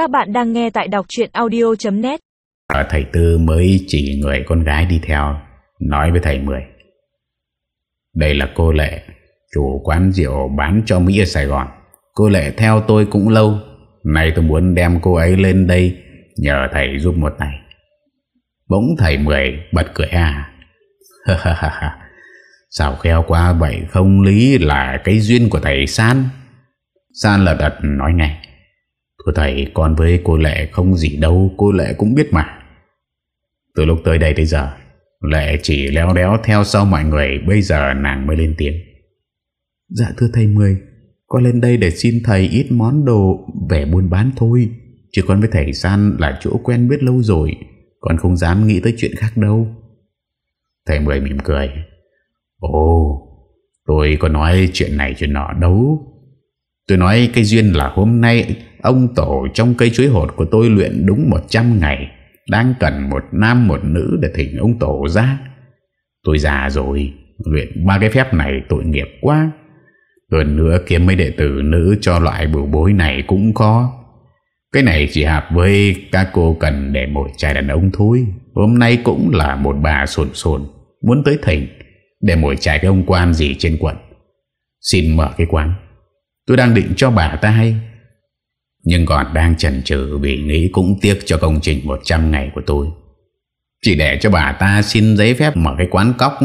Các bạn đang nghe tại đọc chuyện audio.net thầy Tư mới chỉ người con gái đi theo, Nói với thầy Mười. Đây là cô Lệ, Chủ quán rượu bán cho Mỹ ở Sài Gòn. Cô Lệ theo tôi cũng lâu. Nay tôi muốn đem cô ấy lên đây Nhờ thầy giúp một tay. Bỗng thầy Mười bật cười à. Sao khéo quá vậy? Không lý là cái duyên của thầy San. San lật đật nói ngay. Thưa thầy, con với cô Lệ không gì đâu, Cô Lệ cũng biết mà. Từ lúc tới đây tới giờ, Lệ chỉ leo đéo theo sau mọi người, Bây giờ nàng mới lên tiếng. Dạ thưa thầy Mười, Con lên đây để xin thầy ít món đồ Về buôn bán thôi, Chứ con với thầy San là chỗ quen biết lâu rồi, Con không dám nghĩ tới chuyện khác đâu. Thầy Mười mỉm cười. Ồ, Tôi có nói chuyện này chuyện nọ đâu. Tôi nói cái duyên là hôm nay Ông tổ trong cây chuối hột của tôi luyện đúng 100 ngày, Đang cần một nam một nữ để thỉnh ông tổ ra. Tôi già rồi, Luyện ba cái phép này tội nghiệp quá. Hơn nữa kiếm mấy đệ tử nữ cho loại bửu bối này cũng khó. Cái này chỉ hợp với các cô cần để một trai đàn ông thôi. Hôm nay cũng là một bà sồn sồn, Muốn tới thỉnh Để mỗi trai cái ông quan gì trên quận. Xin mở cái quán. Tôi đang định cho bà ta hay. Nhưng còn đang chần chừ Vì nghĩ cũng tiếc cho công trình 100 ngày của tôi. Chỉ để cho bà ta xin giấy phép mở cái quán cóc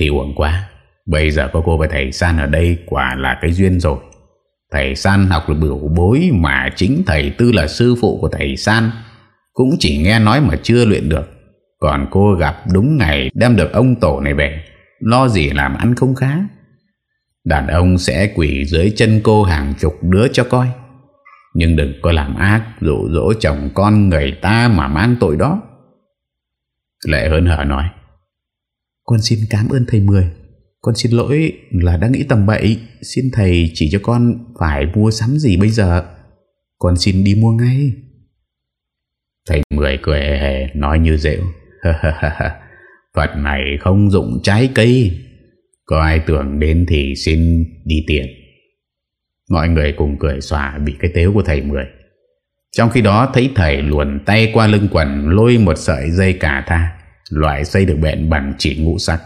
Thì uổng quá. Bây giờ có cô và thầy San ở đây Quả là cái duyên rồi. Thầy San học được biểu bối Mà chính thầy Tư là sư phụ của thầy San. Cũng chỉ nghe nói mà chưa luyện được. Còn cô gặp đúng ngày Đem được ông tổ này về. Lo gì làm ăn không khá. Đàn ông sẽ quỷ dưới chân cô hàng chục đứa cho coi. Nhưng đừng có làm ác, Dụ dỗ chồng con người ta mà mang tội đó. Lệ hơn hở nói, Con xin cảm ơn thầy Mười. Con xin lỗi là đã nghĩ tầm bậy. Xin thầy chỉ cho con phải mua sắm gì bây giờ? Con xin đi mua ngay. Thầy Mười cười hề nói như rượu Phật này không dụng trái cây có ai tưởng đến thì xin đi tiền Mọi người cùng cười xòa bị cái tếu của thầy Mười. Trong khi đó, thấy thầy luồn tay qua lưng quần, Lôi một sợi dây cà tha, Loại dây được bện bằng chỉ ngũ sắc.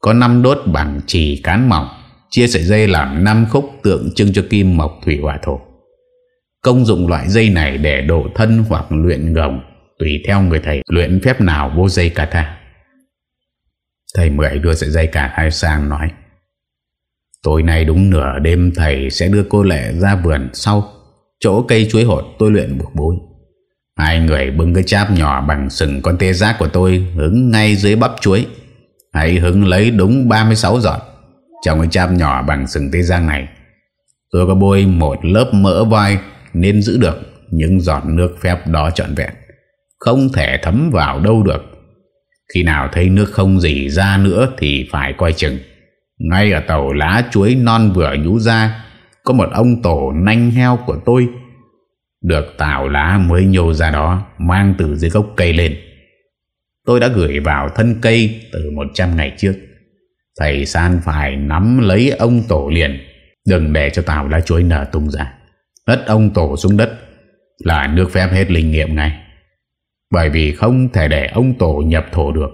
Có 5 đốt bằng chỉ cán mỏng, Chia sợi dây làm 5 khúc tượng trưng cho kim mộc thủy hỏa thổ. Công dụng loại dây này để độ thân hoặc luyện gồng, Tùy theo người thầy luyện phép nào vô dây cà tha. Thầy Mười đưa sợi dây cả hai sang nói. Tối nay đúng nửa đêm thầy sẽ đưa cô Lệ ra vườn sau, Chỗ cây chuối hột tôi luyện buộc bối. Hai người bưng cái cháp nhỏ bằng sừng con tê giác của tôi Hứng ngay dưới bắp chuối. Hãy hứng lấy đúng 36 giọt Trong cái cháp nhỏ bằng sừng tê giác này. Tôi có bôi một lớp mỡ voi Nên giữ được những giọt nước phép đó trọn vẹn. Không thể thấm vào đâu được khi nào thấy nước không dỉ ra nữa thì phải coi chừng. Ngay ở tàu lá chuối non vừa nhú ra, có một ông tổ nanh heo của tôi. Được tàu lá mới nhô ra đó, mang từ dưới gốc cây lên. Tôi đã gửi vào thân cây từ 100 ngày trước. Thầy San phải nắm lấy ông tổ liền, đừng để cho tàu lá chuối nở tung ra. Hất ông tổ xuống đất là nước phép hết linh nghiệm ngay. Bởi vì không thể để ông tổ nhập thổ được.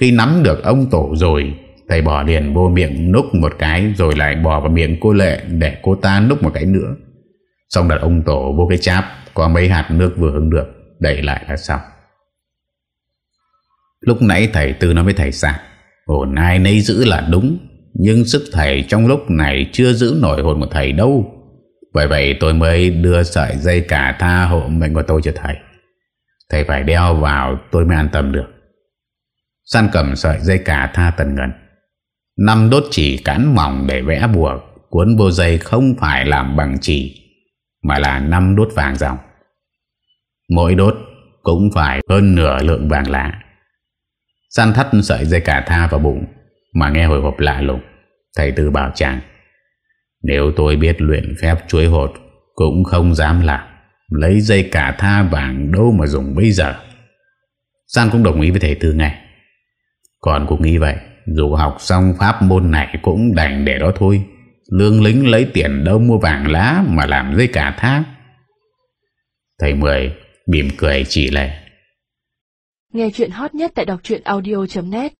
Khi nắm được ông tổ rồi, Thầy bỏ liền vô miệng núc một cái, Rồi lại bỏ vào miệng cô Lệ Để cô ta núc một cái nữa. Xong đặt ông tổ vô cái cháp, Có mấy hạt nước vừa hứng được, Đẩy lại là xong. Lúc nãy thầy Tư nói với thầy Sạc Hồn ai nấy giữ là đúng, Nhưng sức thầy trong lúc này Chưa giữ nổi hồn của thầy đâu. Bởi vậy tôi mới đưa sợi dây cả tha hộ mệnh của tôi cho thầy. Thầy phải đeo vào, tôi mới an tâm được. San cầm sợi dây cà tha tần ngần. Năm đốt chỉ cán mỏng để vẽ bùa, Cuốn vô dây không phải làm bằng chỉ, Mà là năm đốt vàng dòng. Mỗi đốt cũng phải hơn nửa lượng vàng lá San thắt sợi dây cà tha vào bụng, Mà nghe hồi hộp lạ lùng. Thầy tư bảo chàng, Nếu tôi biết luyện phép chuối hột, Cũng không dám làm. Lấy dây cả tha vàng đâu mà dùng bây giờ. San cũng đồng ý với thầy Tư ngay. Còn cũng nghĩ vậy, Dù học xong pháp môn này Cũng đành để đó thôi. Lương lính lấy tiền đâu mua vàng lá Mà làm dây cả tha. Thầy Mười mỉm cười chỉ lệ. Nghe chuyện hot nhất tại đọc audio.net